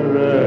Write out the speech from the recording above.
ever. Uh,